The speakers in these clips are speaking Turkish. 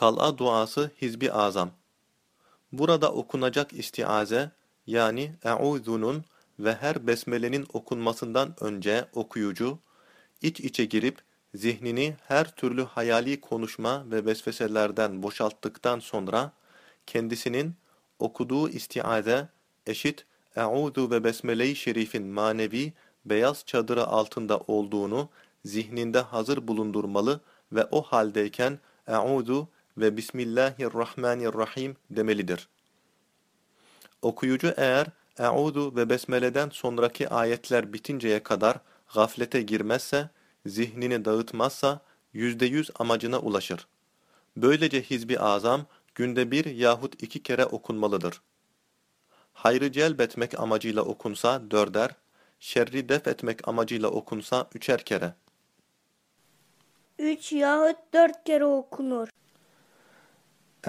Kal'a duası Hizbi Azam. Burada okunacak istiaze yani Eûzu'nun ve her besmelenin okunmasından önce okuyucu, iç içe girip zihnini her türlü hayali konuşma ve vesveselerden boşalttıktan sonra kendisinin okuduğu istiaze eşit Eûzu ve Besmele-i Şerif'in manevi beyaz çadırı altında olduğunu zihninde hazır bulundurmalı ve o haldeyken Eûzu ve Bismillahirrahmanirrahim demelidir. Okuyucu eğer Eûzu ve Besmele'den sonraki ayetler bitinceye kadar gaflete girmezse, zihnini dağıtmazsa yüzde yüz amacına ulaşır. Böylece Hizbi Azam günde bir yahut iki kere okunmalıdır. Hayrı celbetmek amacıyla okunsa dörder, şerri def etmek amacıyla okunsa üçer kere. Üç yahut dört kere okunur.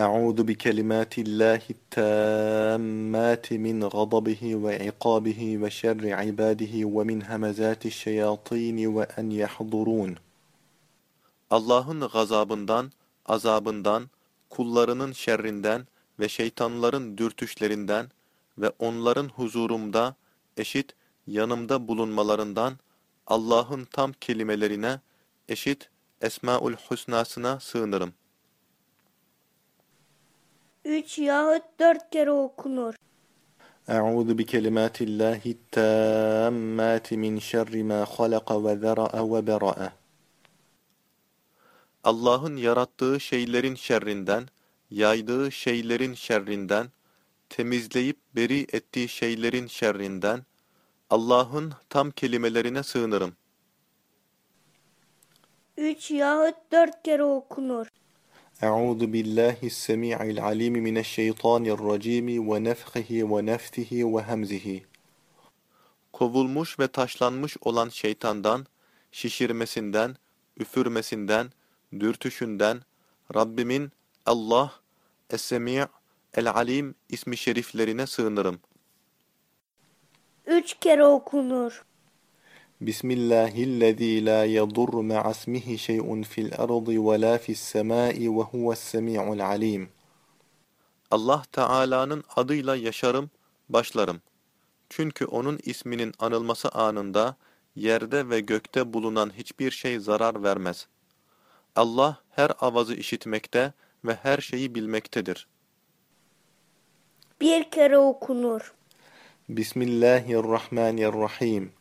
أعوذ بكلمات الله التامات من غضبه وعقابه وشر عباده ومن همزات الشياطين وأن يحضرون Allah'ın gazabından, azabından, kullarının şerrinden ve şeytanların dürtüşlerinden ve onların huzurumda eşit yanımda bulunmalarından Allah'ın tam kelimelerine eşit Esmaül Hüsna'sına sığınırım. üç yahut dört kere okunur. Euzu bi kelimatillahi tammati min şerri ma halaka ve zera'a ve bera'a. Allah'ın yarattığı şeylerin şerrinden, yaydığı şeylerin şerrinden, temizleyip beri ettiği şeylerin şerrinden, Allah'ın tam kelimelerine sığınırım. Üç yahut dört kere okunur. أعوذ بالله السميع العليم من الشيطان الرجيم ونفخه ونفثه وهمزه Kovulmuş ve taşlanmış olan şeytandan, şişirmesinden, üfürmesinden, dürtüşünden, Rabbimin Allah, Es-Semi' El-Alim ismi şeriflerine sığınırım. Üç kere okunur. Bismillahillezî lâ yadurru ma'asmihi şey'un fil ardı ve lâ fis semâi ve huves-semî'ul alîm. Allah Teala'nın adıyla yaşarım, başlarım. Çünkü onun isminin anılması anında yerde ve gökte bulunan hiçbir şey zarar vermez. Allah her avazı işitmekte ve her şeyi bilmektedir. Bir kere okunur. Bismillahirrahmanirrahim.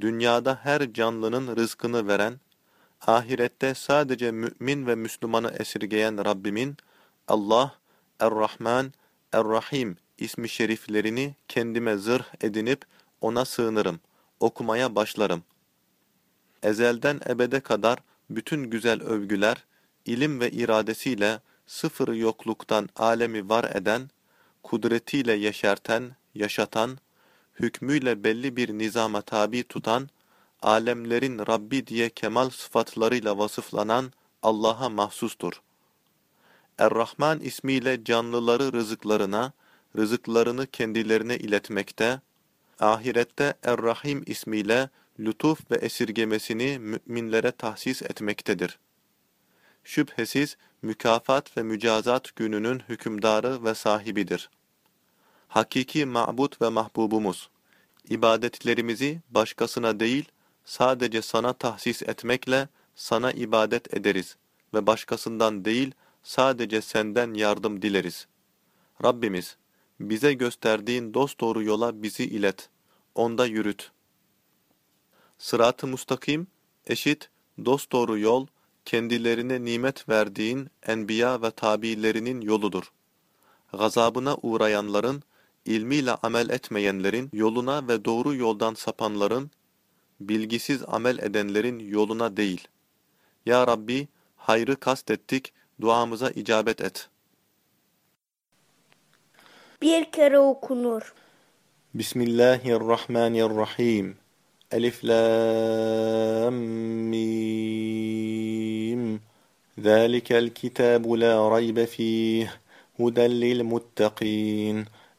dünyada her canlının rızkını veren, ahirette sadece mümin ve Müslümanı esirgeyen Rabbimin Allah, Er-Rahman, Er-Rahim ismi şeriflerini kendime zırh edinip ona sığınırım, okumaya başlarım. Ezelden ebede kadar bütün güzel övgüler, ilim ve iradesiyle sıfır yokluktan alemi var eden, kudretiyle yeşerten, yaşatan, hükmüyle belli bir nizama tabi tutan, alemlerin Rabbi diye kemal sıfatlarıyla vasıflanan Allah'a mahsustur. Er-Rahman ismiyle canlıları rızıklarına, rızıklarını kendilerine iletmekte, ahirette Er-Rahim ismiyle lütuf ve esirgemesini müminlere tahsis etmektedir. Şüphesiz mükafat ve mücazat gününün hükümdarı ve sahibidir. Hakiki ma'bud ve mahbubumuz, ibadetlerimizi başkasına değil, sadece sana tahsis etmekle sana ibadet ederiz ve başkasından değil, sadece senden yardım dileriz. Rabbimiz, bize gösterdiğin dosdoğru yola bizi ilet, onda yürüt. Sırat-ı mustakim, eşit, dosdoğru yol, kendilerine nimet verdiğin enbiya ve tabiilerinin yoludur. Gazabına uğrayanların, ilmiyle amel etmeyenlerin yoluna ve doğru yoldan sapanların, bilgisiz amel edenlerin yoluna değil. Ya Rabbi, hayrı kastettik, duamıza icabet et.'' Bir kere okunur. Bismillahirrahmanirrahim. Elif Lam Mim. Zalikel kitabu la raybe fih. Huden lil muttaqin.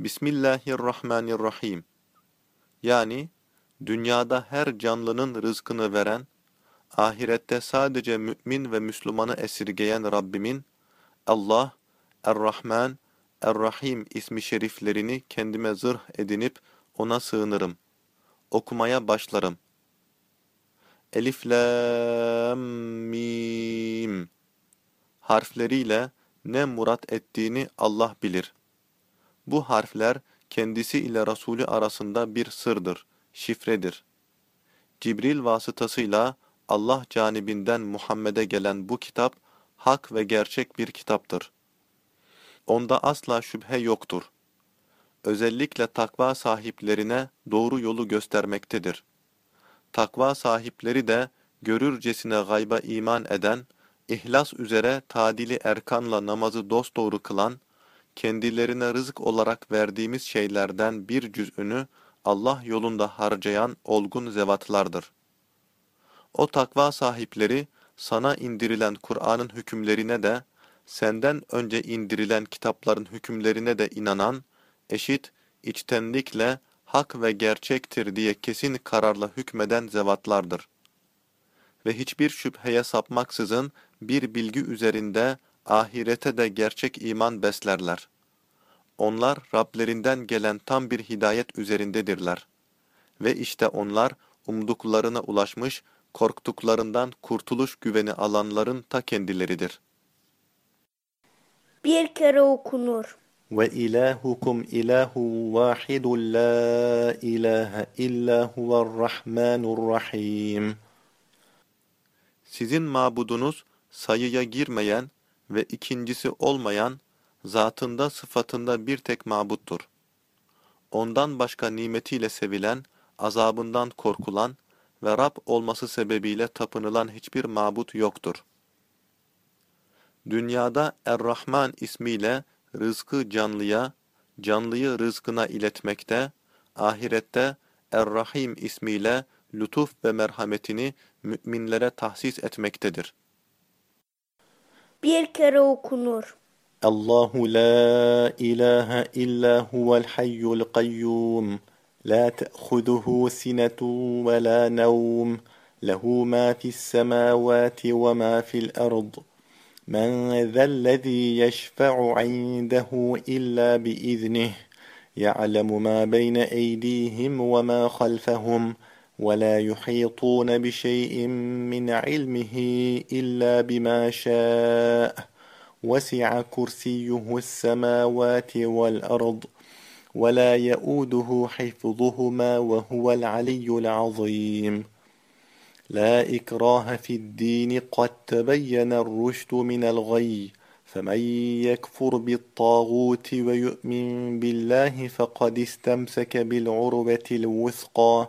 Bismillahirrahmanirrahim. Yani dünyada her canlının rızkını veren, ahirette sadece mümin ve Müslümanı esirgeyen Rabbimin Allah, Er-Rahman, Er-Rahim ismi şeriflerini kendime zırh edinip ona sığınırım. Okumaya başlarım. Elif, Lam, Mim harfleriyle ne murat ettiğini Allah bilir. Bu harfler kendisi ile Resulü arasında bir sırdır, şifredir. Cibril vasıtasıyla Allah canibinden Muhammed'e gelen bu kitap, hak ve gerçek bir kitaptır. Onda asla şüphe yoktur. Özellikle takva sahiplerine doğru yolu göstermektedir. Takva sahipleri de görürcesine gayba iman eden, ihlas üzere tadili erkanla namazı dosdoğru kılan, kendilerine rızık olarak verdiğimiz şeylerden bir cüz'ünü Allah yolunda harcayan olgun zevatlardır. O takva sahipleri sana indirilen Kur'an'ın hükümlerine de, senden önce indirilen kitapların hükümlerine de inanan, eşit, içtenlikle hak ve gerçektir diye kesin kararla hükmeden zevatlardır. Ve hiçbir şüpheye sapmaksızın bir bilgi üzerinde ahirete de gerçek iman beslerler. Onlar Rablerinden gelen tam bir hidayet üzerindedirler. Ve işte onlar umduklarına ulaşmış, korktuklarından kurtuluş güveni alanların ta kendileridir. Bir kere okunur. Ve ilahukum ilahu vahidun la ilahe illa huvarrahmanurrahim. Sizin mabudunuz sayıya girmeyen ve ikincisi olmayan, zatında sıfatında bir tek mabuttur. Ondan başka nimetiyle sevilen, azabından korkulan ve Rab olması sebebiyle tapınılan hiçbir mabut yoktur. Dünyada Er-Rahman ismiyle rızkı canlıya, canlıyı rızkına iletmekte, ahirette Er-Rahim ismiyle lütuf ve merhametini müminlere tahsis etmektedir. Bir kere okunur. Allahu la ilahe illa huvel hayyul kayyum. لا تأخذه سنة ولا نوم له ما في السماوات وما في الأرض من ذا الذي يشفع عنده إلا بإذنه يعلم ما بين أيديهم وما خلفهم ولا يحيطون بشيء من علمه إلا بما شاء. وسع كرسيه السماوات والأرض ولا يؤوده حفظهما وهو العلي العظيم. لا إكراه في الدين قد تبين الرشد من الغي فمن يكفر بالطاغوت ويؤمن بالله فقد استمسك بالعروة الوثقى.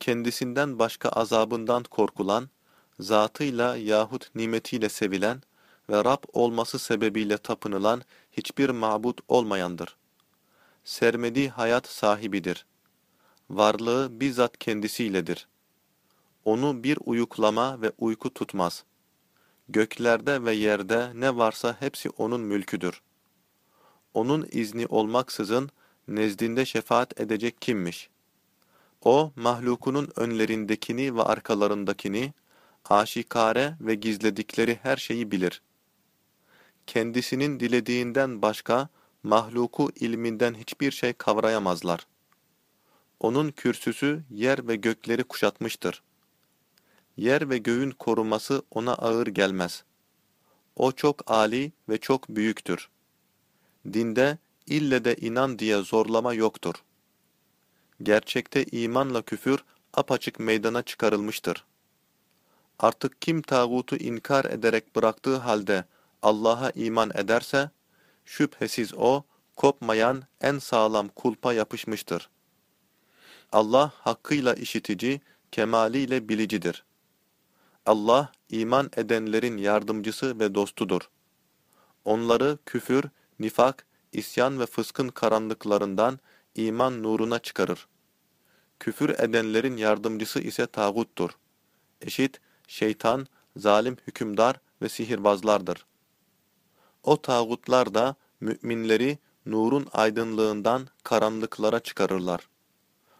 kendisinden başka azabından korkulan, zatıyla yahut nimetiyle sevilen ve Rab olması sebebiyle tapınılan hiçbir mabut olmayandır. Sermedi hayat sahibidir. Varlığı bizzat kendisiyledir. Onu bir uyuklama ve uyku tutmaz. Göklerde ve yerde ne varsa hepsi onun mülküdür. Onun izni olmaksızın nezdinde şefaat edecek kimmiş? O, mahlukunun önlerindekini ve arkalarındakini, aşikare ve gizledikleri her şeyi bilir. Kendisinin dilediğinden başka, mahluku ilminden hiçbir şey kavrayamazlar. Onun kürsüsü yer ve gökleri kuşatmıştır. Yer ve göğün koruması ona ağır gelmez. O çok âli ve çok büyüktür. Dinde ille de inan diye zorlama yoktur. Gerçekte imanla küfür apaçık meydana çıkarılmıştır. Artık kim tağutu inkar ederek bıraktığı halde Allah'a iman ederse, şüphesiz o, kopmayan en sağlam kulpa yapışmıştır. Allah hakkıyla işitici, kemaliyle bilicidir. Allah, iman edenlerin yardımcısı ve dostudur. Onları küfür, nifak, isyan ve fıskın karanlıklarından iman nuruna çıkarır. Küfür edenlerin yardımcısı ise tağuttur. Eşit, şeytan, zalim hükümdar ve sihirbazlardır. O tağutlar da müminleri nurun aydınlığından karanlıklara çıkarırlar.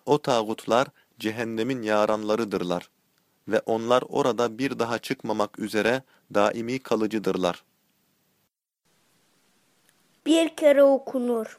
O tağutlar cehennemin yaranlarıdırlar ve onlar orada bir daha çıkmamak üzere daimi kalıcıdırlar. Bir kere okunur.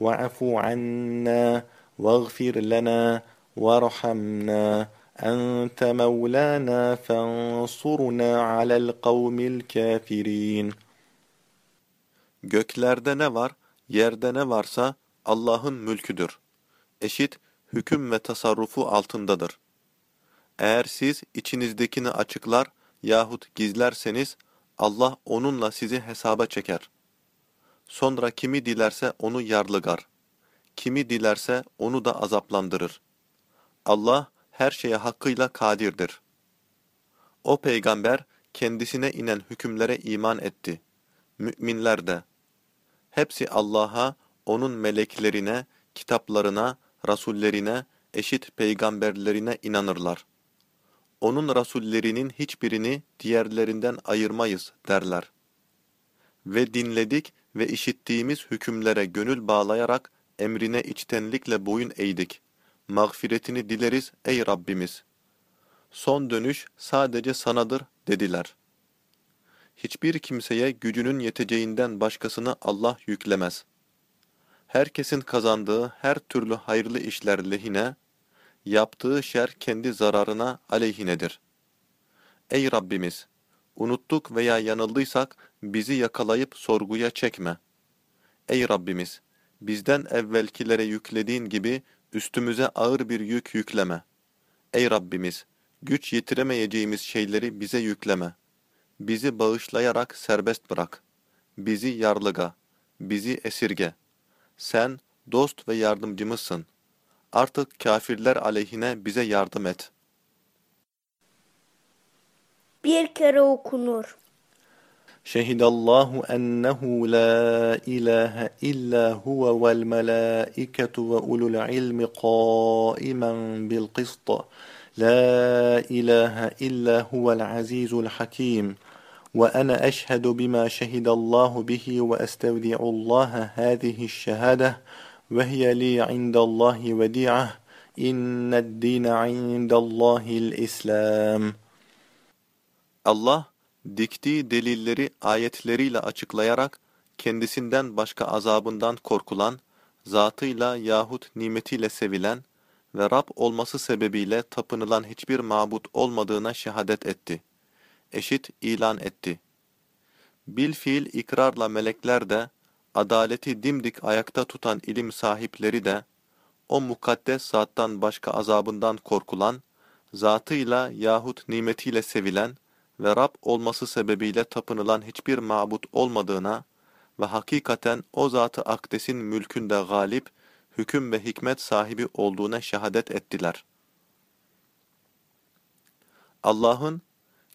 واعف عنا واغفر لنا وارحمنا أنت مولانا فانصرنا على القوم الكافرين Göklerde ne var, yerde ne varsa Allah'ın mülküdür. Eşit, hüküm ve tasarrufu altındadır. Eğer siz içinizdekini açıklar yahut gizlerseniz, Allah onunla sizi hesaba çeker. Sonra kimi dilerse onu yarlıgar. Kimi dilerse onu da azaplandırır. Allah her şeye hakkıyla kadirdir. O peygamber kendisine inen hükümlere iman etti. Müminler de. Hepsi Allah'a, onun meleklerine, kitaplarına, rasullerine, eşit peygamberlerine inanırlar. Onun rasullerinin hiçbirini diğerlerinden ayırmayız derler. Ve dinledik ve işittiğimiz hükümlere gönül bağlayarak emrine içtenlikle boyun eğdik. Mağfiretini dileriz ey Rabbimiz. Son dönüş sadece sanadır dediler. Hiçbir kimseye gücünün yeteceğinden başkasını Allah yüklemez. Herkesin kazandığı her türlü hayırlı işler lehine, yaptığı şer kendi zararına aleyhinedir. Ey Rabbimiz! Unuttuk veya yanıldıysak bizi yakalayıp sorguya çekme. Ey Rabbimiz! Bizden evvelkilere yüklediğin gibi üstümüze ağır bir yük yükleme. Ey Rabbimiz! Güç yetiremeyeceğimiz şeyleri bize yükleme. Bizi bağışlayarak serbest bırak. Bizi yarlıga. Bizi esirge. Sen dost ve yardımcımızsın. Artık kafirler aleyhine bize yardım et. Bir kere okunur. شهد الله أنه لا إله إلا هو والملائكة وأولو العلم قائما بالقسط. لا إله إلا هو العزيز الحكيم. وأنا أشهد بما شهد الله به وأستودع الله هذه الشهادة وهي لي عند الله وديعة. إن الدين عند الله الإسلام. الله diktiği delilleri ayetleriyle açıklayarak kendisinden başka azabından korkulan, zatıyla yahut nimetiyle sevilen ve Rab olması sebebiyle tapınılan hiçbir mabut olmadığına şehadet etti. Eşit ilan etti. Bil fiil ikrarla melekler de, adaleti dimdik ayakta tutan ilim sahipleri de, o mukaddes zattan başka azabından korkulan, zatıyla yahut nimetiyle sevilen ve Rab olması sebebiyle tapınılan hiçbir mabut olmadığına ve hakikaten o zatı akdesin mülkünde galip, hüküm ve hikmet sahibi olduğuna şehadet ettiler. Allah'ın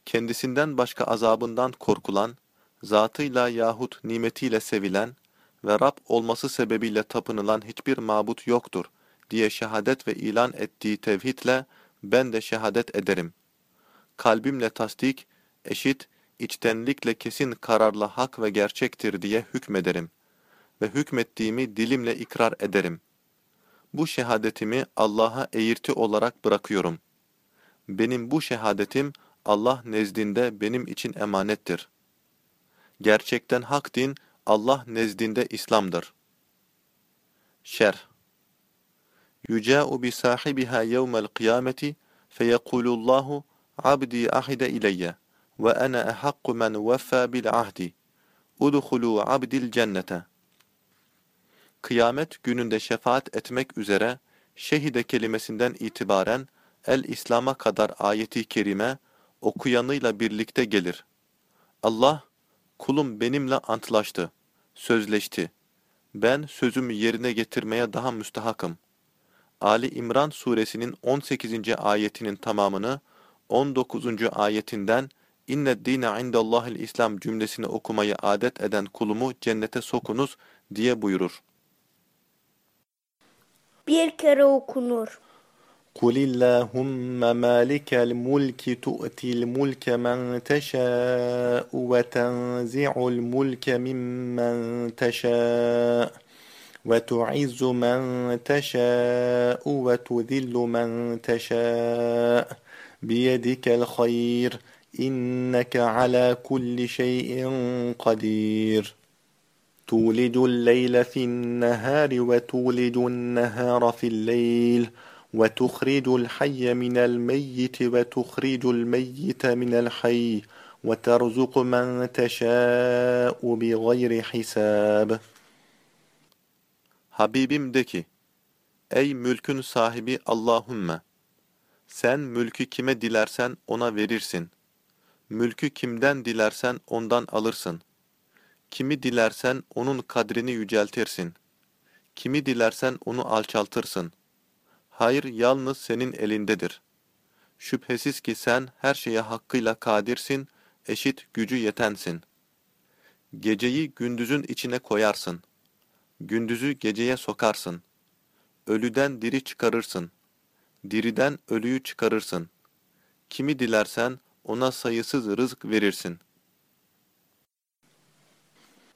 kendisinden başka azabından korkulan, zatıyla yahut nimetiyle sevilen ve Rab olması sebebiyle tapınılan hiçbir mabut yoktur diye şehadet ve ilan ettiği tevhidle ben de şehadet ederim. Kalbimle tasdik, eşit, içtenlikle kesin kararla hak ve gerçektir diye hükmederim ve hükmettiğimi dilimle ikrar ederim. Bu şehadetimi Allah'a eğirti olarak bırakıyorum. Benim bu şehadetim Allah nezdinde benim için emanettir. Gerçekten hak din Allah nezdinde İslam'dır. Şerh Yüca'u bi sahibiha yevmel kıyameti feyekulullahu abdi ahide ileyye ve ana ehakku men veffa bil ahdi. Udhulu abdil cennete. Kıyamet gününde şefaat etmek üzere şehide kelimesinden itibaren el-İslam'a kadar ayeti kerime okuyanıyla birlikte gelir. Allah, kulum benimle antlaştı, sözleşti. Ben sözümü yerine getirmeye daha müstahakım. Ali İmran suresinin 18. ayetinin tamamını 19. ayetinden inne dine indallahil İslam cümlesini okumayı adet eden kulumu cennete sokunuz diye buyurur. Bir kere okunur. قل اللهم مالك الملك تؤتي الملك من تشاء وتنزع الملك ممن تشاء وتعز من تشاء وتذل من تشاء بيدك الخير إنك على كل شيء قدير تولج الليل في النهار وتولج النهار في الليل وتخرج الحي من الميت وتخرج الميت من الحي وترزق من تشاء بغير حساب de ki, Ey mülkün sahibi Allahümme! Sen mülkü kime dilersen ona verirsin. Mülkü kimden dilersen ondan alırsın. Kimi dilersen onun kadrini yüceltirsin. Kimi dilersen onu alçaltırsın. Hayır yalnız senin elindedir. Şüphesiz ki sen her şeye hakkıyla kadirsin, eşit gücü yetensin. Geceyi gündüzün içine koyarsın. Gündüzü geceye sokarsın. Ölüden diri çıkarırsın. Diriden ölüyü çıkarırsın. Kimi dilersen ona sayısız rızk verirsin.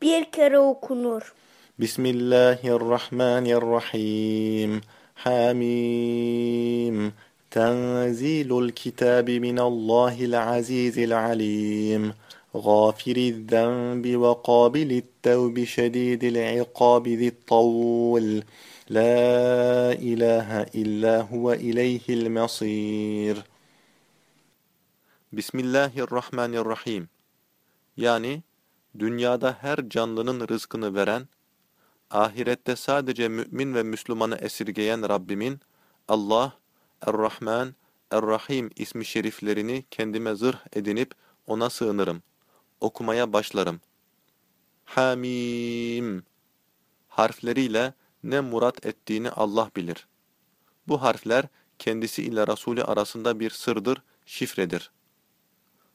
Bir kere okunur. Bismillahirrahmanirrahim. Hamim. تنزيل الكتاب من الله العزيز العليم غافر الذنب وقابل التوب شديد العقاب ذي الطول La ilahe illa huve ileyhil mesir. Bismillahirrahmanirrahim. Yani dünyada her canlının rızkını veren, ahirette sadece mümin ve Müslümanı esirgeyen Rabbimin, Allah, Er-Rahman, Er-Rahim ismi şeriflerini kendime zırh edinip ona sığınırım. Okumaya başlarım. Hamim harfleriyle ne murat ettiğini Allah bilir. Bu harfler kendisi ile Resulü arasında bir sırdır, şifredir.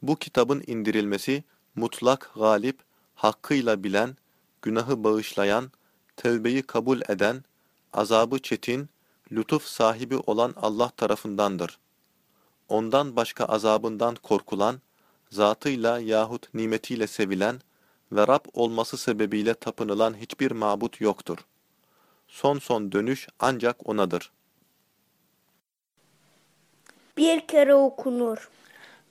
Bu kitabın indirilmesi mutlak galip, hakkıyla bilen, günahı bağışlayan, tevbeyi kabul eden, azabı çetin, lütuf sahibi olan Allah tarafındandır. Ondan başka azabından korkulan, zatıyla yahut nimetiyle sevilen ve Rab olması sebebiyle tapınılan hiçbir mabut yoktur. Son son dönüş ancak O'nadır. Bir kere okunur.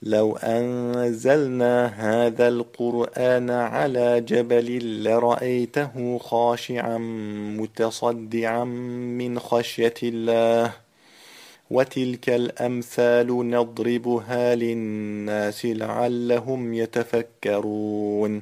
لو أنزلنا هذا القرآن على جبل لرأيته خاشعا متصدعا من خشية الله وتلك الأمثال نضربها للناس لعلهم يتفكرون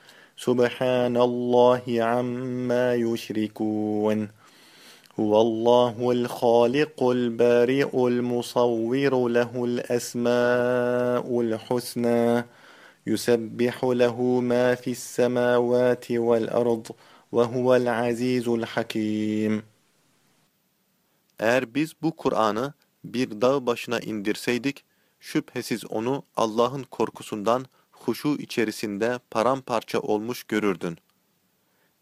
سبحان الله عما يشركون. هو الله الخالق البارئ المصور له الأسماء الحسنى يسبح له ما في السماوات والأرض وهو العزيز الحكيم. Eğer biz bu Kur'an'ı bir dağ başına indirseydik, şüphesiz onu Allah'ın korkusundan huşu içerisinde paramparça olmuş görürdün.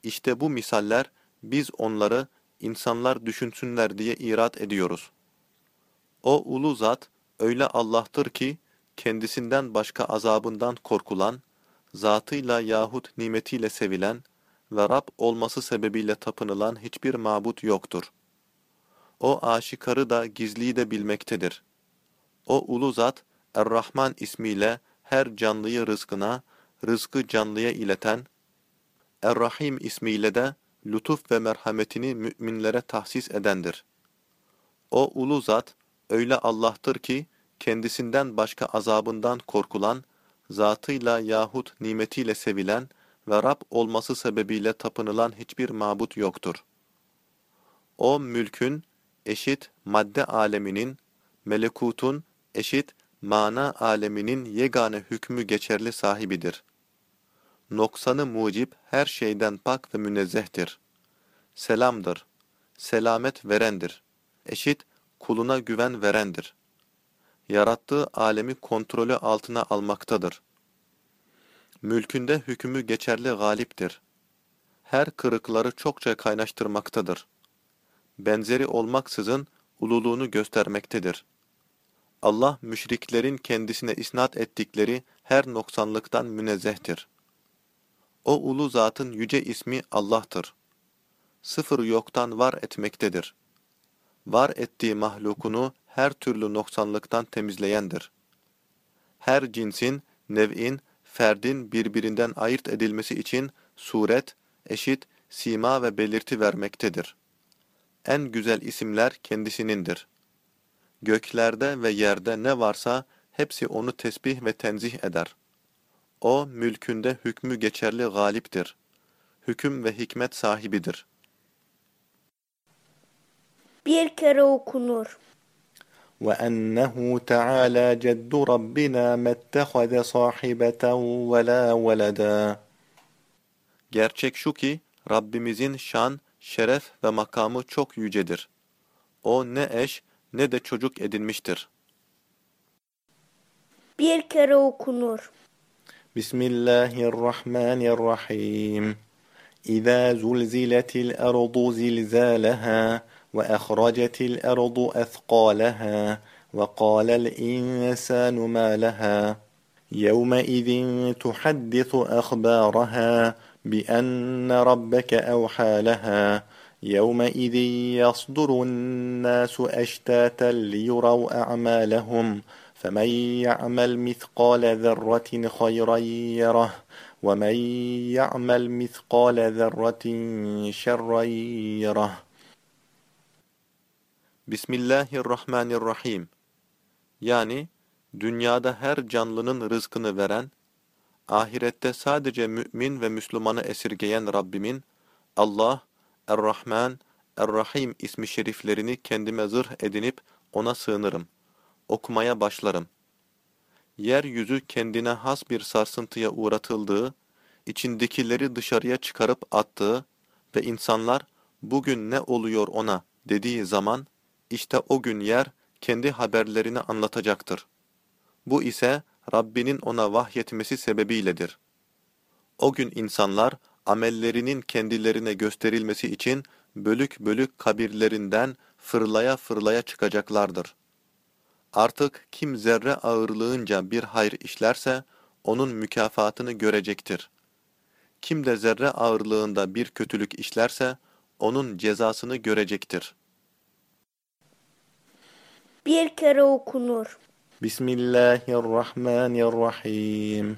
İşte bu misaller, biz onları insanlar düşünsünler diye irat ediyoruz. O ulu zat, öyle Allah'tır ki, kendisinden başka azabından korkulan, zatıyla yahut nimetiyle sevilen ve Rab olması sebebiyle tapınılan hiçbir mabut yoktur. O aşikarı da gizliyi de bilmektedir. O ulu zat, Er-Rahman ismiyle her canlıyı rızkına, rızkı canlıya ileten, Er-Rahim ismiyle de lütuf ve merhametini müminlere tahsis edendir. O ulu zat, öyle Allah'tır ki, kendisinden başka azabından korkulan, zatıyla yahut nimetiyle sevilen ve Rab olması sebebiyle tapınılan hiçbir mabut yoktur. O mülkün, eşit madde aleminin, melekutun, eşit mana aleminin yegane hükmü geçerli sahibidir. Noksanı mucip her şeyden pak ve münezzehtir. Selamdır. Selamet verendir. Eşit kuluna güven verendir. Yarattığı alemi kontrolü altına almaktadır. Mülkünde hükmü geçerli galiptir. Her kırıkları çokça kaynaştırmaktadır. Benzeri olmaksızın ululuğunu göstermektedir. Allah müşriklerin kendisine isnat ettikleri her noksanlıktan münezzehtir. O ulu zatın yüce ismi Allah'tır. Sıfır yoktan var etmektedir. Var ettiği mahlukunu her türlü noksanlıktan temizleyendir. Her cinsin, nev'in, ferdin birbirinden ayırt edilmesi için suret, eşit, sima ve belirti vermektedir. En güzel isimler kendisinindir. Göklerde ve yerde ne varsa hepsi onu tesbih ve tenzih eder. O mülkünde hükmü geçerli galiptir. Hüküm ve hikmet sahibidir. Bir kere okunur. وأنه تعالى جد ربنا ما اتخذ صاحبة ولا ولدا Gerçek şu ki Rabbimizin şan, şeref ve makamı çok yücedir. O ne eş ne de çocuk edinmiştir. Bir kere okunur. Bismillahirrahmanirrahim. İza zulziletil erdu zilzaleha ve ahracetil erdu ethqalaha ve qalel insanu ma leha. يومئذ تحدث أخبارها بأن ربك أوحى لها يومئذ يصدر الناس أشتاتا ليروا أعمالهم فمن يعمل مثقال ذرة خيرا يره ومن يعمل مثقال ذرة شرا يره. بسم الله الرحمن الرحيم يعني dünyada her canlının rızkını veren ahirette sadece mümin ve müslümanı esirgeyen Rabbimin Allah Er-Rahman, Er-Rahim ismi şeriflerini kendime zırh edinip ona sığınırım. Okumaya başlarım. Yeryüzü kendine has bir sarsıntıya uğratıldığı, içindekileri dışarıya çıkarıp attığı ve insanlar bugün ne oluyor ona dediği zaman işte o gün yer kendi haberlerini anlatacaktır. Bu ise Rabbinin ona vahyetmesi sebebiyledir. O gün insanlar amellerinin kendilerine gösterilmesi için bölük bölük kabirlerinden fırlaya fırlaya çıkacaklardır. Artık kim zerre ağırlığınca bir hayır işlerse onun mükafatını görecektir. Kim de zerre ağırlığında bir kötülük işlerse onun cezasını görecektir. Bir kere okunur. Bismillahirrahmanirrahim.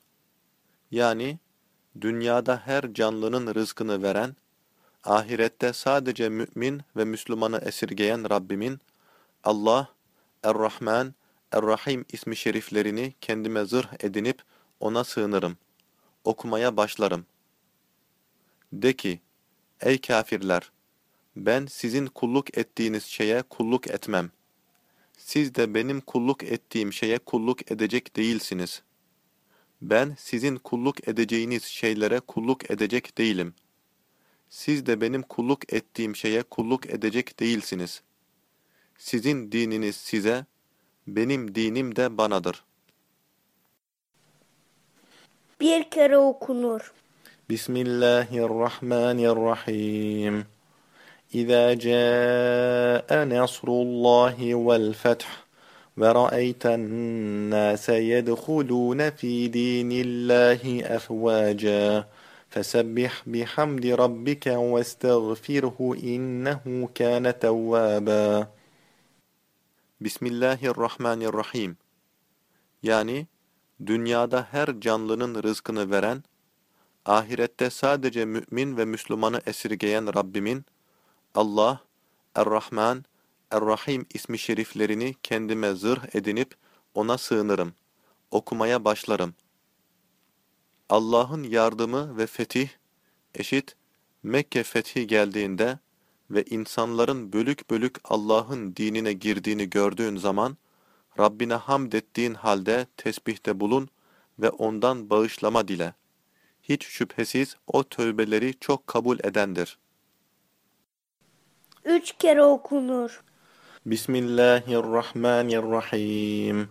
Yani dünyada her canlının rızkını veren, ahirette sadece mümin ve Müslümanı esirgeyen Rabbimin, Allah, Er-Rahman, Er-Rahim ismi şeriflerini kendime zırh edinip ona sığınırım. Okumaya başlarım. De ki, ey kafirler! Ben sizin kulluk ettiğiniz şeye kulluk etmem. Siz de benim kulluk ettiğim şeye kulluk edecek değilsiniz.'' Ben sizin kulluk edeceğiniz şeylere kulluk edecek değilim. Siz de benim kulluk ettiğim şeye kulluk edecek değilsiniz. Sizin dininiz size, benim dinim de banadır. Bir kere okunur. Bismillahirrahmanirrahim. İza caa nasrullahi vel feth. ورأيت الناس يدخلون في دين الله أفواجا فسبح بحمد ربك واستغفره إنه كان توابا Bismillahirrahmanirrahim. Yani dünyada her canlının rızkını veren, ahirette sadece mümin ve Müslümanı esirgeyen Rabbimin, Allah, Er-Rahman, Er-Rahim ismi şeriflerini kendime zırh edinip ona sığınırım. Okumaya başlarım. Allah'ın yardımı ve fetih eşit Mekke fethi geldiğinde ve insanların bölük bölük Allah'ın dinine girdiğini gördüğün zaman Rabbine hamd ettiğin halde tesbihte bulun ve ondan bağışlama dile. Hiç şüphesiz o tövbeleri çok kabul edendir. Üç kere okunur. Bismillahirrahmanirrahim.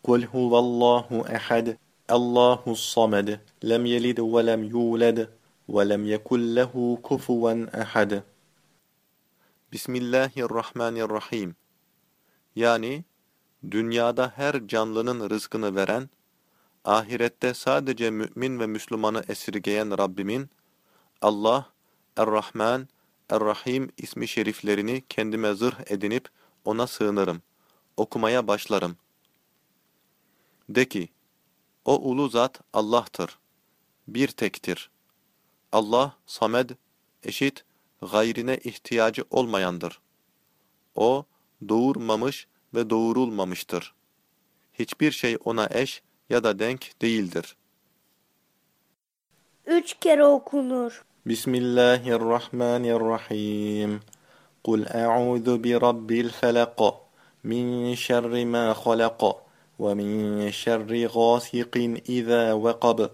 Kul huvallahu ehad. Allahu samed. Lem yelid ve lem yulad. Ve lem yekul lehu kufuven ehad. Bismillahirrahmanirrahim. Yani dünyada her canlının rızkını veren, ahirette sadece mümin ve Müslümanı esirgeyen Rabbimin, Allah, Er-Rahman, Er-Rahim ismi şeriflerini kendime zırh edinip ona sığınırım. Okumaya başlarım. De ki, o ulu zat Allah'tır. Bir tektir. Allah, samed, eşit, gayrine ihtiyacı olmayandır. O, doğurmamış ve doğurulmamıştır. Hiçbir şey ona eş ya da denk değildir. Üç kere okunur. بسم الله الرحمن الرحيم. قل أعوذ برب الفلق من شر ما خلق ومن شر غاسق إذا وقب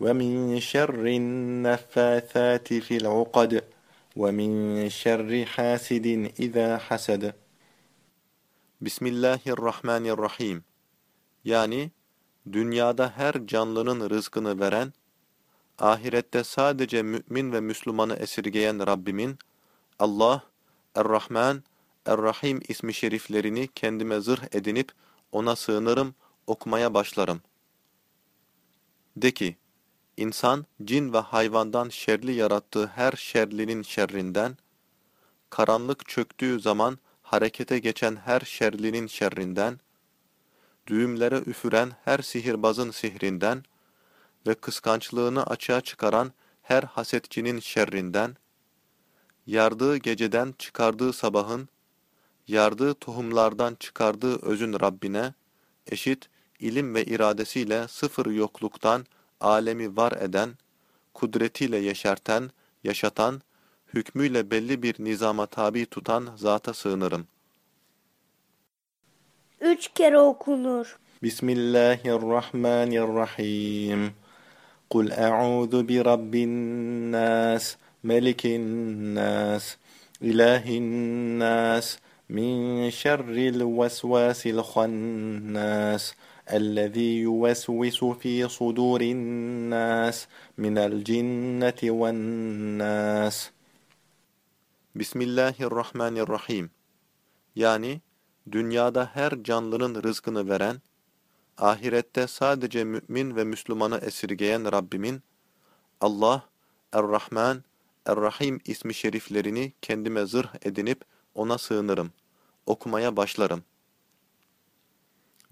ومن شر النفاثات في العقد ومن شر حاسد إذا حسد. بسم الله الرحمن الرحيم. Yani dünyada her canlının rızkını veren ahirette sadece mümin ve Müslümanı esirgeyen Rabbimin, Allah, Er-Rahman, Er-Rahim ismi şeriflerini kendime zırh edinip ona sığınırım, okumaya başlarım. De ki, insan, cin ve hayvandan şerli yarattığı her şerlinin şerrinden, karanlık çöktüğü zaman harekete geçen her şerlinin şerrinden, düğümlere üfüren her sihirbazın sihrinden, ve kıskançlığını açığa çıkaran her hasetçinin şerrinden, yardığı geceden çıkardığı sabahın, yardığı tohumlardan çıkardığı özün Rabbine, eşit ilim ve iradesiyle sıfır yokluktan alemi var eden, kudretiyle yeşerten, yaşatan, hükmüyle belli bir nizama tabi tutan zata sığınırım. Üç kere okunur. Bismillahirrahmanirrahim. قل أعوذ برب الناس ملك الناس إله الناس من شر الوسواس الخناس الذي يوسوس في صدور الناس من الجنة والناس. بسم الله الرحمن الرحيم يعني dünyada her canlının rızkını veren ahirette sadece mümin ve Müslümanı esirgeyen Rabbimin, Allah, Er-Rahman, Er-Rahim ismi şeriflerini kendime zırh edinip ona sığınırım. Okumaya başlarım.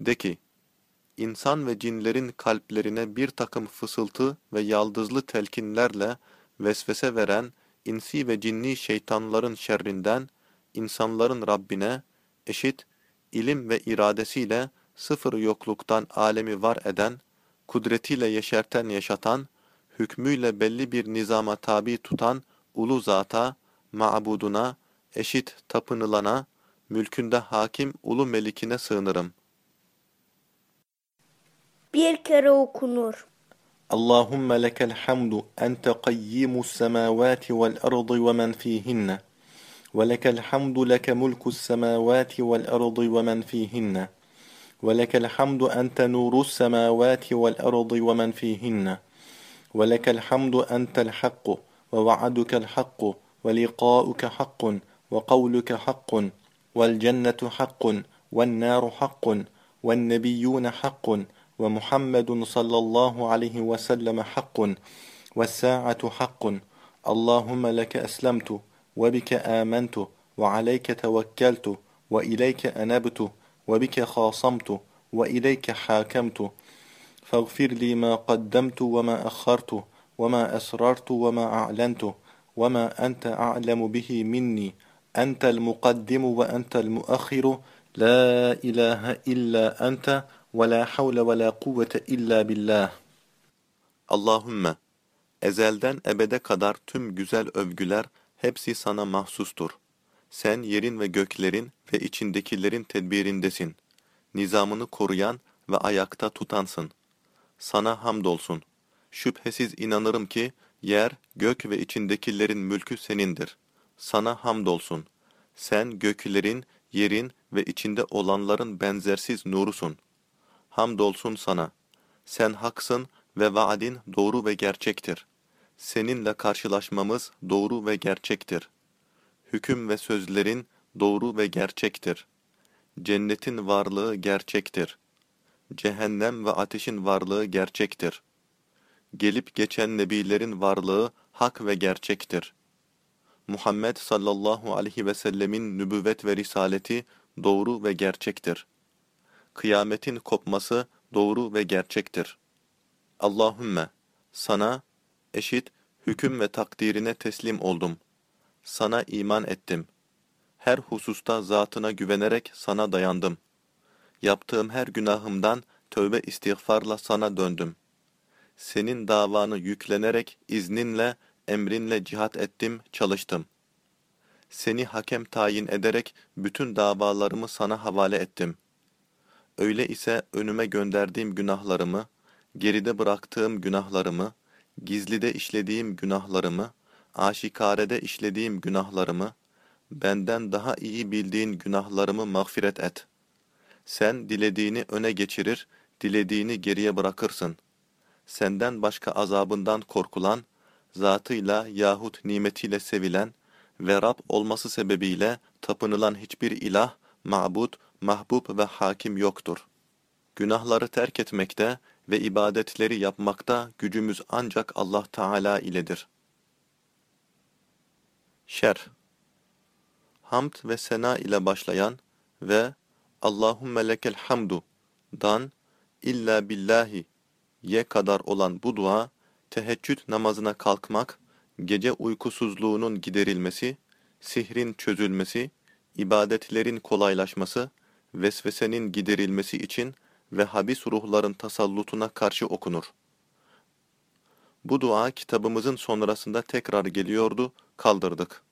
De ki, insan ve cinlerin kalplerine bir takım fısıltı ve yaldızlı telkinlerle vesvese veren insi ve cinni şeytanların şerrinden, insanların Rabbine, eşit, ilim ve iradesiyle sıfır yokluktan alemi var eden, kudretiyle yeşerten yaşatan, hükmüyle belli bir nizama tabi tutan ulu zata, ma'buduna, eşit tapınılana, mülkünde hakim ulu melikine sığınırım. Bir kere okunur. اللهم لك الحمد أنت قيم السماوات والأرض ومن فيهن ولك الحمد لك ملك السماوات والأرض ومن فيهن ولك الحمد أنت نور السماوات والأرض ومن فيهن. ولك الحمد أنت الحق ووعدك الحق ولقاؤك حق وقولك حق والجنة حق والنار حق والنبيون حق ومحمد صلى الله عليه وسلم حق والساعة حق. اللهم لك أسلمت وبك آمنت وعليك توكلت وإليك أنبت وبك خاصمت وإليك حاكمت. فاغفر لي ما قدمت وما أخرت وما أسررت وما أعلنت وما أنت أعلم به مني. أنت المقدم وأنت المؤخر. لا إله إلا أنت ولا حول ولا قوة إلا بالله. Allahümme, ezelden ebede kadar tüm güzel övgüler hepsi sana mahsustur. Sen yerin ve göklerin ve içindekilerin tedbirindesin. Nizamını koruyan ve ayakta tutansın. Sana hamdolsun. Şüphesiz inanırım ki yer, gök ve içindekilerin mülkü senindir. Sana hamdolsun. Sen göklerin, yerin ve içinde olanların benzersiz nurusun. Hamdolsun sana. Sen haksın ve vaadin doğru ve gerçektir. Seninle karşılaşmamız doğru ve gerçektir. Hüküm ve sözlerin doğru ve gerçektir. Cennetin varlığı gerçektir. Cehennem ve ateşin varlığı gerçektir. Gelip geçen nebilerin varlığı hak ve gerçektir. Muhammed sallallahu aleyhi ve sellemin nübüvvet ve risaleti doğru ve gerçektir. Kıyametin kopması doğru ve gerçektir. Allahümme, sana eşit hüküm ve takdirine teslim oldum. Sana iman ettim. Her hususta zatına güvenerek sana dayandım. Yaptığım her günahımdan tövbe istiğfarla sana döndüm. Senin davanı yüklenerek izninle, emrinle cihat ettim, çalıştım. Seni hakem tayin ederek bütün davalarımı sana havale ettim. Öyle ise önüme gönderdiğim günahlarımı, geride bıraktığım günahlarımı, gizlide işlediğim günahlarımı, aşikarede işlediğim günahlarımı, benden daha iyi bildiğin günahlarımı mağfiret et. Sen dilediğini öne geçirir, dilediğini geriye bırakırsın. Senden başka azabından korkulan, zatıyla yahut nimetiyle sevilen ve Rab olması sebebiyle tapınılan hiçbir ilah, ma'bud, mahbub ve hakim yoktur. Günahları terk etmekte ve ibadetleri yapmakta gücümüz ancak Allah Teala iledir. Şer Hamd ve sena ile başlayan ve Allahümme lekel hamdu dan illa billahi ye kadar olan bu dua, teheccüd namazına kalkmak, gece uykusuzluğunun giderilmesi, sihrin çözülmesi, ibadetlerin kolaylaşması, vesvesenin giderilmesi için ve habis ruhların tasallutuna karşı okunur. Bu dua kitabımızın sonrasında tekrar geliyordu, kaldırdık.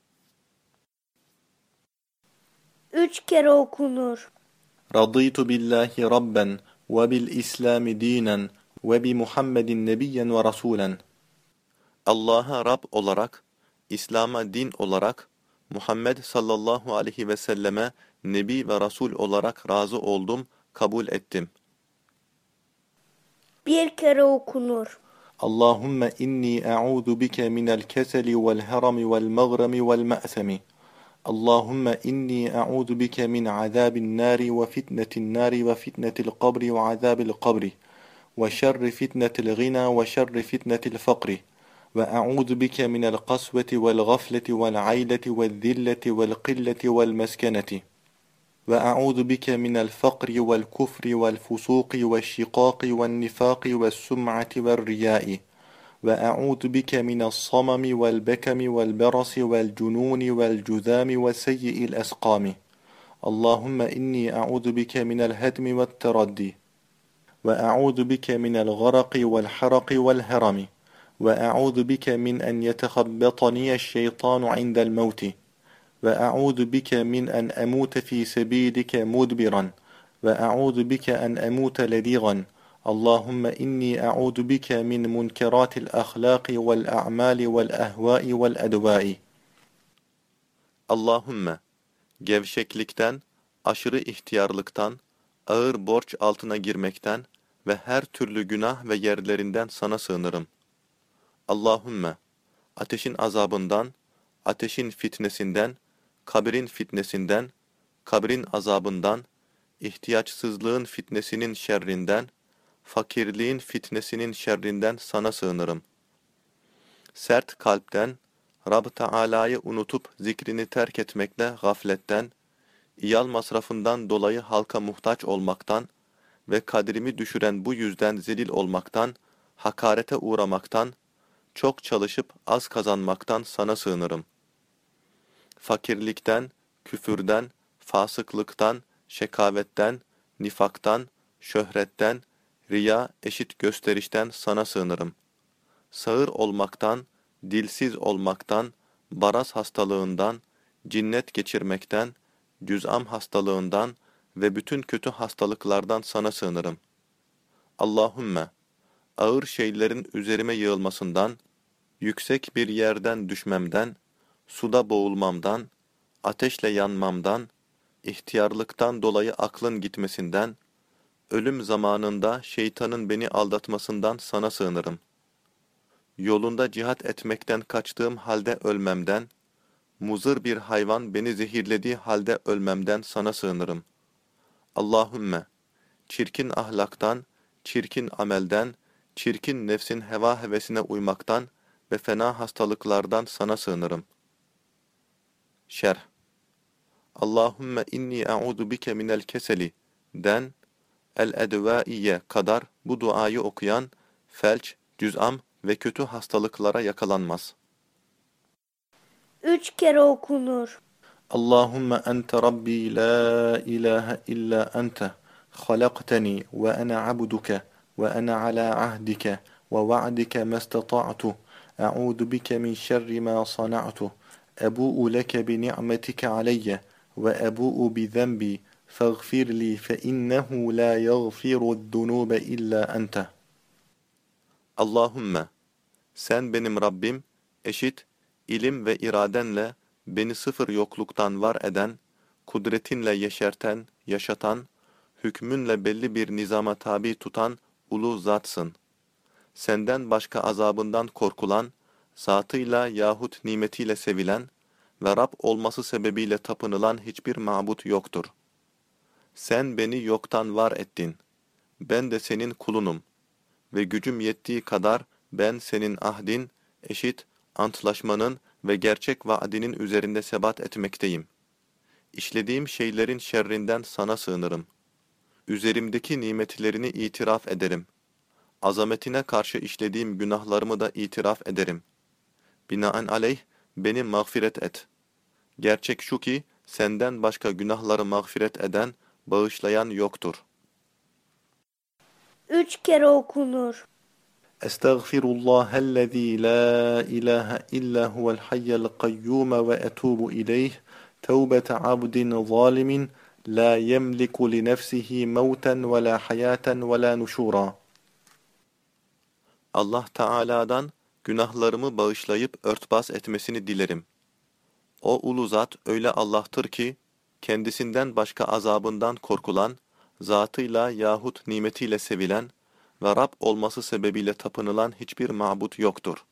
Üç kere okunur. Radıytu billahi rabben ve bil islami dinen ve bi Muhammedin nebiyen ve rasulen. Allah'a Rab olarak, İslam'a din olarak, Muhammed sallallahu aleyhi ve selleme nebi ve rasul olarak razı oldum, kabul ettim. Bir kere okunur. اللهم إني أعوذ بك من الكسل والهرم والمغرم والمأثم. اللهم إني أعوذ بك من عذاب النار وفتنة النار وفتنة القبر وعذاب القبر وشر فتنة الغنى وشر فتنة الفقر. وأعوذ بك من القسوة والغفلة والعيلة والذلة والقلة والمسكنة. وأعوذ بك من الفقر والكفر والفسوق والشقاق والنفاق والسمعة والرياء. وأعوذ بك من الصمم والبكم والبرص والجنون والجذام وسيء الأسقام. اللهم إني أعوذ بك من الهدم والتردي. وأعوذ بك من الغرق والحرق والهرم. وأعوذ بك من أن يتخبطني الشيطان عند الموت. ve a'udhu bike min en emute fi sebilike mudbiran. Ve a'udhu bike en emute ledigan Allahümme inni a'udhu bike min munkeratil ahlaki vel a'mali vel ehvai vel edvai Allahümme gevşeklikten, aşırı ihtiyarlıktan, ağır borç altına girmekten ve her türlü günah ve yerlerinden sana sığınırım. Allahümme ateşin azabından, ateşin fitnesinden kabrin fitnesinden, kabrin azabından, ihtiyaçsızlığın fitnesinin şerrinden, fakirliğin fitnesinin şerrinden sana sığınırım. Sert kalpten, Rab Teala'yı unutup zikrini terk etmekle gafletten, iyal masrafından dolayı halka muhtaç olmaktan ve kadrimi düşüren bu yüzden zelil olmaktan, hakarete uğramaktan, çok çalışıp az kazanmaktan sana sığınırım. Fakirlikten, küfürden, fasıklıktan, şekavetten, nifaktan, şöhretten, riya eşit gösterişten sana sığınırım. Sağır olmaktan, dilsiz olmaktan, baraz hastalığından, cinnet geçirmekten, cüz'am hastalığından ve bütün kötü hastalıklardan sana sığınırım. Allahümme, ağır şeylerin üzerime yığılmasından, yüksek bir yerden düşmemden, suda boğulmamdan, ateşle yanmamdan, ihtiyarlıktan dolayı aklın gitmesinden, ölüm zamanında şeytanın beni aldatmasından sana sığınırım. Yolunda cihat etmekten kaçtığım halde ölmemden, muzır bir hayvan beni zehirlediği halde ölmemden sana sığınırım. Allahümme, çirkin ahlaktan, çirkin amelden, çirkin nefsin heva hevesine uymaktan ve fena hastalıklardan sana sığınırım. Şerh Allahümme inni e'udu bike minel keseli den el-edvaiye kadar bu duayı okuyan felç, cüz'am ve kötü hastalıklara yakalanmaz. Üç kere okunur. Allahümme ente rabbi la ilahe illa ente halakteni ve ene abduke ve ene ala ahdike ve va'dike mestata'tu e'udu bike min şerri ma sana'tu Ebu'u leke bi ni'metike aleyye ve ebu'u bi zembi faghfir li fe innehu la yaghfiru dunube illa ente. Allahümme sen benim Rabbim eşit ilim ve iradenle beni sıfır yokluktan var eden, kudretinle yeşerten, yaşatan, hükmünle belli bir nizama tabi tutan ulu zatsın. Senden başka azabından korkulan, zatıyla yahut nimetiyle sevilen ve Rab olması sebebiyle tapınılan hiçbir mabut yoktur. Sen beni yoktan var ettin. Ben de senin kulunum. Ve gücüm yettiği kadar ben senin ahdin, eşit, antlaşmanın ve gerçek vaadinin üzerinde sebat etmekteyim. İşlediğim şeylerin şerrinden sana sığınırım. Üzerimdeki nimetlerini itiraf ederim. Azametine karşı işlediğim günahlarımı da itiraf ederim. Binaenaleyh beni mağfiret et. Gerçek şu ki senden başka günahları mağfiret eden, bağışlayan yoktur. Üç kere okunur. Estağfirullahellezî la ilahe illa huvel hayyel kayyum ve etubu ileyh tevbete abdin zalimin la yemliku li nefsihi mevten ve la hayaten ve la nuşura. Allah Teala'dan günahlarımı bağışlayıp örtbas etmesini dilerim. O ulu zat öyle Allah'tır ki, kendisinden başka azabından korkulan, zatıyla yahut nimetiyle sevilen ve Rab olması sebebiyle tapınılan hiçbir mabut yoktur.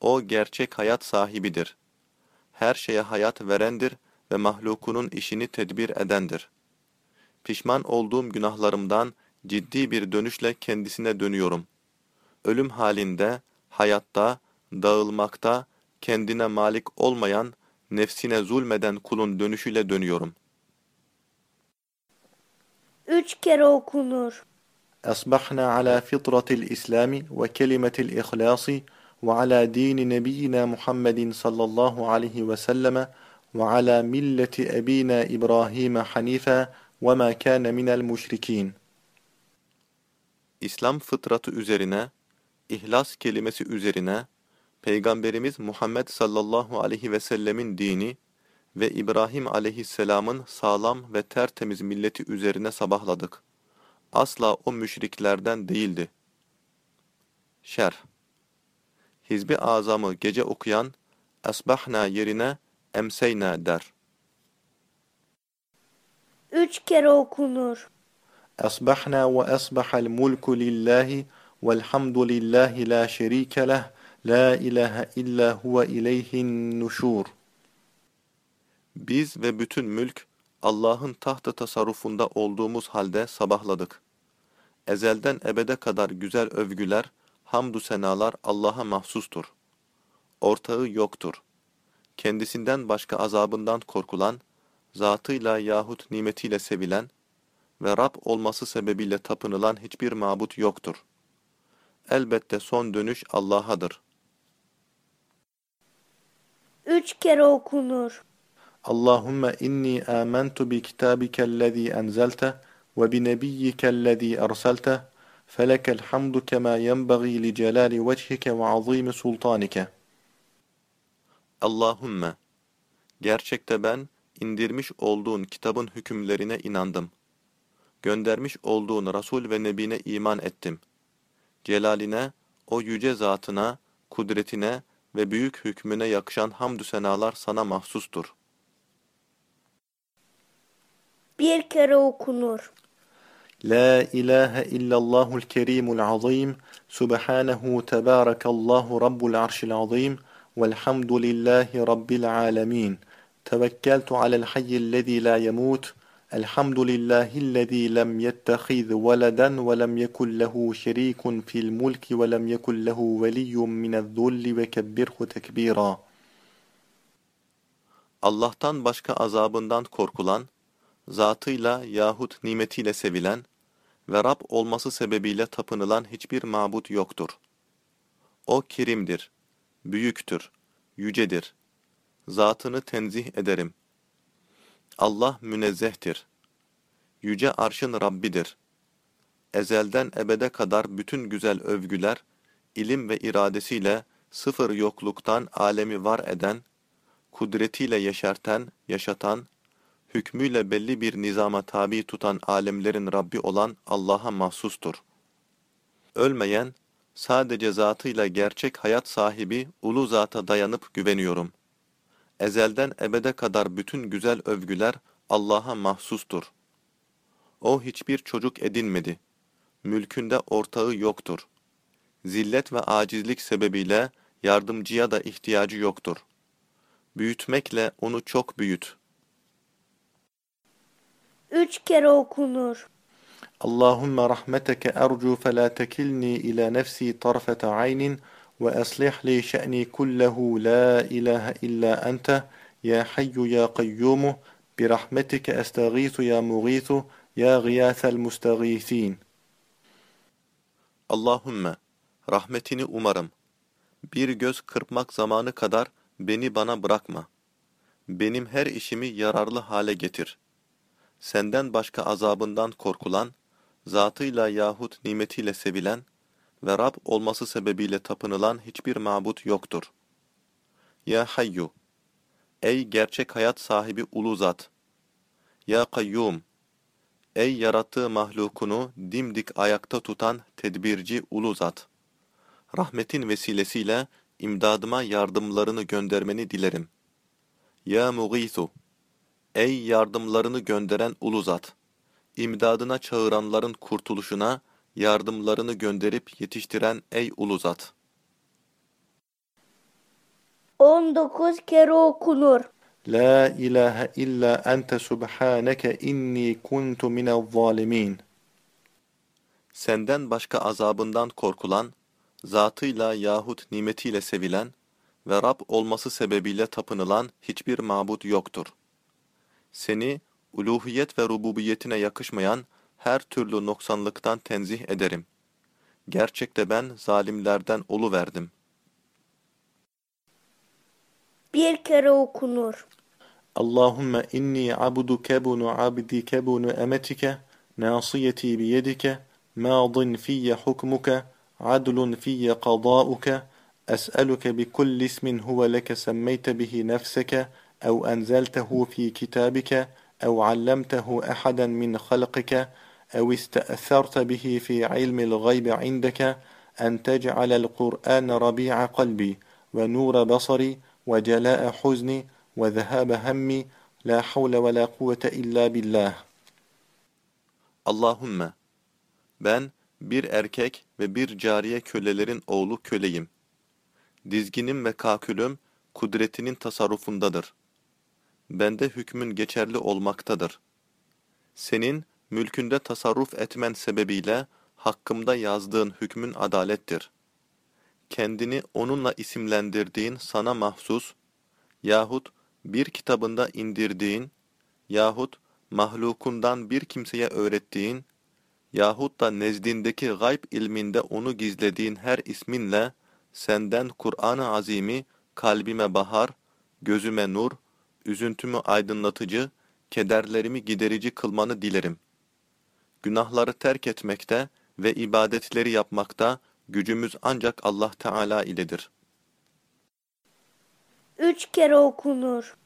O gerçek hayat sahibidir. Her şeye hayat verendir ve mahlukunun işini tedbir edendir. Pişman olduğum günahlarımdan ciddi bir dönüşle kendisine dönüyorum. Ölüm halinde, hayatta, dağılmakta, kendine malik olmayan, nefsine zulmeden kulun dönüşüyle dönüyorum. Üç kere okunur. أصبحنا على فطرة الإسلام وكلمة الإخلاص وعلى دين نبينا محمد صلى الله عليه وسلم وعلى ملة أبينا إبراهيم حنيفا وما كان من المشركين İslam fıtratı üzerine, İhlas kelimesi üzerine Peygamberimiz Muhammed sallallahu aleyhi ve sellemin dini ve İbrahim aleyhisselamın sağlam ve tertemiz milleti üzerine sabahladık. Asla o müşriklerden değildi. Şer Hizbi azamı gece okuyan Esbahna yerine Emseyna der. Üç kere okunur. Esbahna ve esbahal mulku lillahi Velhamdülillahi la şerike leh. La ilahe illa huve ileyhin nuşur. Biz ve bütün mülk Allah'ın tahtı tasarrufunda olduğumuz halde sabahladık. Ezelden ebede kadar güzel övgüler, hamdü senalar Allah'a mahsustur. Ortağı yoktur. Kendisinden başka azabından korkulan, zatıyla yahut nimetiyle sevilen ve Rab olması sebebiyle tapınılan hiçbir mabut yoktur.'' Elbette son dönüş Allah'adır. Üç kere okunur. Allahümme inni âmentu bi kitabikellezî enzelte ve bi nebiyyikellezî erselte felekel hamdu kemâ yenbagî li celâli vechike ve azîmi sultanike. Allahümme, gerçekte ben indirmiş olduğun kitabın hükümlerine inandım. Göndermiş olduğun Resul ve Nebine iman ettim. Celaline, o yüce zatına, kudretine ve büyük hükmüne yakışan hamdü senalar sana mahsustur. Bir kere okunur. La ilahe illallahul kerimul azim, subhanehu tebârekallahu rabbul arşil azim, velhamdülillahi rabbil alemin. Tevekkeltu alel hayyillezî la yemut, Elhamdülillahillezî lem yettehiz veleden ve lem yekun lehu şerikun fil mulki ve lem yekun lehu veliyyun minezzulli ve kebbirhu tekbira. Allah'tan başka azabından korkulan, zatıyla yahut nimetiyle sevilen ve Rab olması sebebiyle tapınılan hiçbir mabut yoktur. O kerimdir, büyüktür, yücedir. Zatını tenzih ederim.'' Allah münezzehtir. Yüce arşın Rabbidir. Ezelden ebede kadar bütün güzel övgüler, ilim ve iradesiyle sıfır yokluktan alemi var eden, kudretiyle yeşerten, yaşatan, hükmüyle belli bir nizama tabi tutan alemlerin Rabbi olan Allah'a mahsustur. Ölmeyen, sadece zatıyla gerçek hayat sahibi ulu zata dayanıp güveniyorum. Ezelden ebede kadar bütün güzel övgüler Allah'a mahsustur. O hiçbir çocuk edinmedi. Mülkünde ortağı yoktur. Zillet ve acizlik sebebiyle yardımcıya da ihtiyacı yoktur. Büyütmekle onu çok büyüt. Üç kere okunur. Allahümme rahmeteke ercu fe la tekilni ila nefsi tarfete aynin وأصلح لي شأني كله لا إله إلا أنت يا حي يا قيوم برحمتك أستغيث يا مغيث يا غياث المستغيثين Allahümme, rahmetini umarım. Bir göz kırpmak zamanı kadar beni bana bırakma. Benim her işimi yararlı hale getir. Senden başka azabından korkulan, zatıyla yahut nimetiyle sevilen ve Rab olması sebebiyle tapınılan hiçbir mabut yoktur. Ya Hayyu, ey gerçek hayat sahibi ulu zat! Ya Kayyum, ey yarattığı mahlukunu dimdik ayakta tutan tedbirci ulu zat! Rahmetin vesilesiyle imdadıma yardımlarını göndermeni dilerim. Ya Mughithu, ey yardımlarını gönderen ulu zat! İmdadına çağıranların kurtuluşuna yardımlarını gönderip yetiştiren ey ulu zat! 19 kere okunur. La ilahe illa ente subhaneke inni kuntu minel zalimin. Senden başka azabından korkulan, zatıyla yahut nimetiyle sevilen ve Rab olması sebebiyle tapınılan hiçbir mabut yoktur. Seni, uluhiyet ve rububiyetine yakışmayan her türlü noksanlıktan tenzih ederim. Gerçekte ben zalimlerden oluverdim. Bir kere okunur. Allahümme inni abduke bunu abdike bunu emetike, nasiyeti biyedike, madin fiyye hukmuke, adlun fiyye qadauke, أسألك بكل اسم هو لك سميت به نفسك أو أنزلته في كتابك أو علمته أحدا من خلقك أو استأثرت به في علم الغيب عندك أن تجعل القرآن ربيع قلبي ونور بصري وجلاء حزني وذهاب همي لا حول ولا قوة إلا بالله Allahümme ben bir erkek ve bir cariye kölelerin oğlu köleyim. Dizginim ve kakülüm kudretinin tasarrufundadır. Bende hükmün geçerli olmaktadır. Senin mülkünde tasarruf etmen sebebiyle hakkımda yazdığın hükmün adalettir. Kendini onunla isimlendirdiğin sana mahsus yahut bir kitabında indirdiğin yahut mahlukundan bir kimseye öğrettiğin yahut da nezdindeki gayb ilminde onu gizlediğin her isminle senden Kur'an-ı Azim'i kalbime bahar, gözüme nur, üzüntümü aydınlatıcı, kederlerimi giderici kılmanı dilerim. Günahları terk etmekte ve ibadetleri yapmakta gücümüz ancak Allah Teala iledir. Üç kere okunur.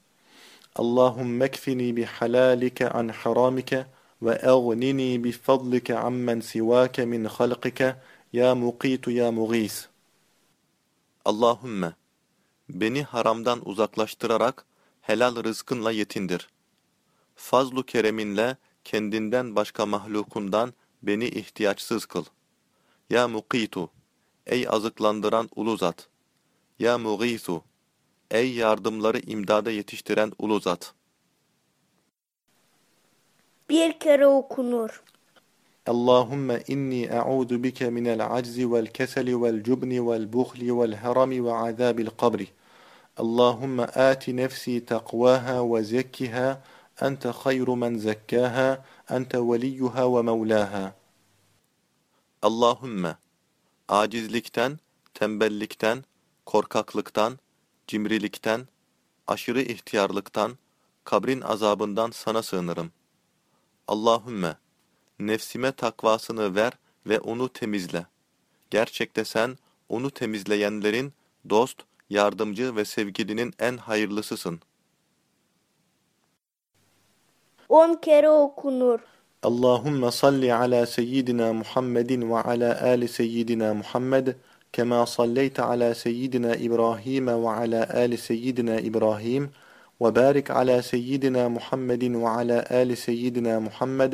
Allahümme ekfini bihalalike an haramike ve eğnini bifadlike ammen sivake min halqike ya muqitu ya mughis. Allahümme beni haramdan uzaklaştırarak helal rızkınla yetindir. Fazlu kereminle kendinden başka mahlukundan beni ihtiyaçsız kıl. Ya Mukitu, ey azıklandıran ulu zat. Ya Mughisu, ey yardımları imdada yetiştiren ulu zat. Bir kere okunur. Allahümme inni e'udu bike minel aczi vel keseli vel cubni vel buhli vel harami ve azabil kabri. Allahümme ati nefsi takvaha ve zekkiha ve أنت خير من زكاها أنت وليها ومولاها Allahümme acizlikten, tembellikten, korkaklıktan, cimrilikten, aşırı ihtiyarlıktan, kabrin azabından sana sığınırım. Allahümme nefsime takvasını ver ve onu temizle. Gerçekte sen onu temizleyenlerin dost, yardımcı ve sevgilinin en hayırlısısın. on kere okunur. Allahümme salli ala seyyidina Muhammedin ve ala ali seyyidina Muhammed kema salleyte ala seyyidina İbrahim ve ala ali seyyidina İbrahim ve barik ala seyyidina Muhammedin ve ala ali seyyidina Muhammed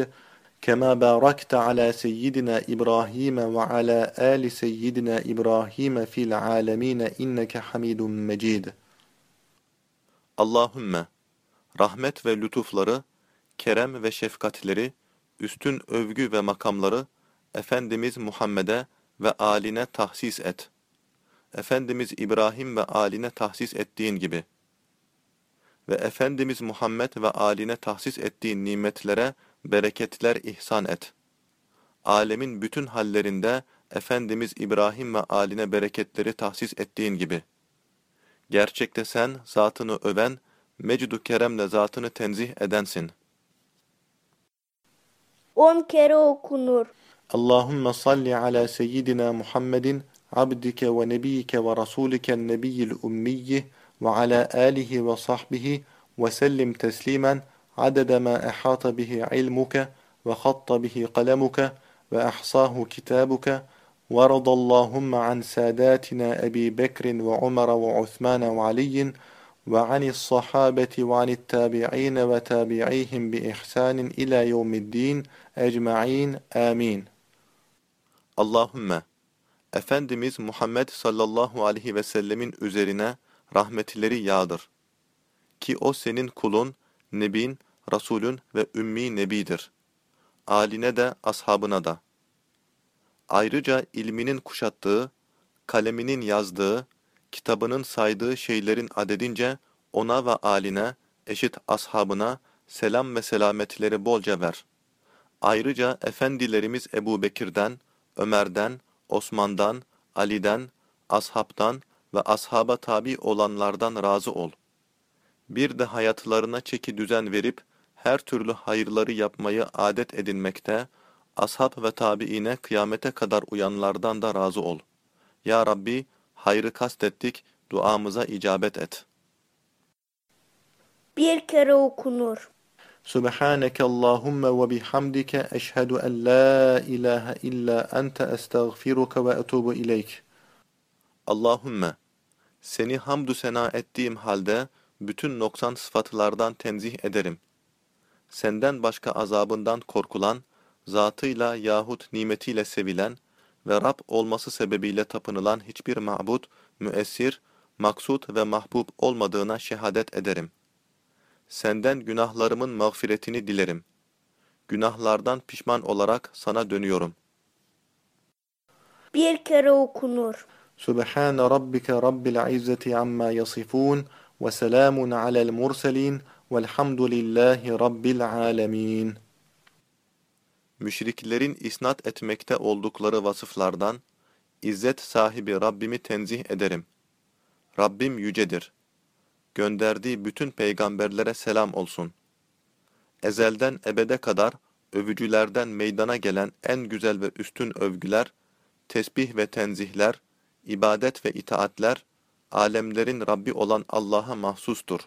kema barakte ala seyyidina İbrahim ve ala ali seyyidina İbrahim fil alemine inneke hamidun mecid. Allahümme rahmet ve lütufları kerem ve şefkatleri, üstün övgü ve makamları Efendimiz Muhammed'e ve âline tahsis et. Efendimiz İbrahim ve âline tahsis ettiğin gibi. Ve Efendimiz Muhammed ve âline tahsis ettiğin nimetlere bereketler ihsan et. Alemin bütün hallerinde Efendimiz İbrahim ve aline bereketleri tahsis ettiğin gibi. Gerçekte sen zatını öven, mecdu keremle zatını tenzih edensin On kere okunur. Allahümme salli ala seyyidina Muhammedin abdike ve nebiyike ve rasulike nebiyyil ummiyyi ve ala alihi ve sahbihi ve sellim teslimen adede ma ehata bihi ilmuke ve hatta bihi kalemuke ve ahsahu kitabuke ورضى اللهم عن ساداتنا أبي بكر وعمر وعثمان وعلي ve anis sahabeti ve anit tabi'ine ve tabi'ihim bi ihsanin ila yevmiddin ecma'in amin. Allahümme Efendimiz Muhammed sallallahu aleyhi ve sellemin üzerine rahmetleri yağdır. Ki o senin kulun, nebin, rasulün ve ümmi nebidir. Aline de ashabına da. Ayrıca ilminin kuşattığı, kaleminin yazdığı, kitabının saydığı şeylerin adedince ona ve aline, eşit ashabına selam ve selametleri bolca ver. Ayrıca efendilerimiz Ebu Bekir'den, Ömer'den, Osman'dan, Ali'den, ashabtan ve ashaba tabi olanlardan razı ol. Bir de hayatlarına çeki düzen verip her türlü hayırları yapmayı adet edinmekte, ashab ve tabiine kıyamete kadar uyanlardan da razı ol. Ya Rabbi, hayrı kastettik, duamıza icabet et. Bir kere okunur. Subhaneke Allahümme ve bihamdike eşhedü en la ilahe illa ente estağfiruke ve etubu ileyk. Allahümme, seni hamdü sena ettiğim halde bütün noksan sıfatlardan tenzih ederim. Senden başka azabından korkulan, zatıyla yahut nimetiyle sevilen ve Rab olması sebebiyle tapınılan hiçbir ma'bud, müessir, maksut ve mahbub olmadığına şehadet ederim. Senden günahlarımın mağfiretini dilerim. Günahlardan pişman olarak sana dönüyorum. Bir kere okunur. Subhane rabbike rabbil izzeti amma yasifun ve selamun alel murselin velhamdülillahi rabbil alemin. Müşriklerin isnat etmekte oldukları vasıflardan, İzzet sahibi Rabbimi tenzih ederim. Rabbim yücedir. Gönderdiği bütün peygamberlere selam olsun. Ezelden ebede kadar övücülerden meydana gelen en güzel ve üstün övgüler, tesbih ve tenzihler, ibadet ve itaatler, alemlerin Rabbi olan Allah'a mahsustur.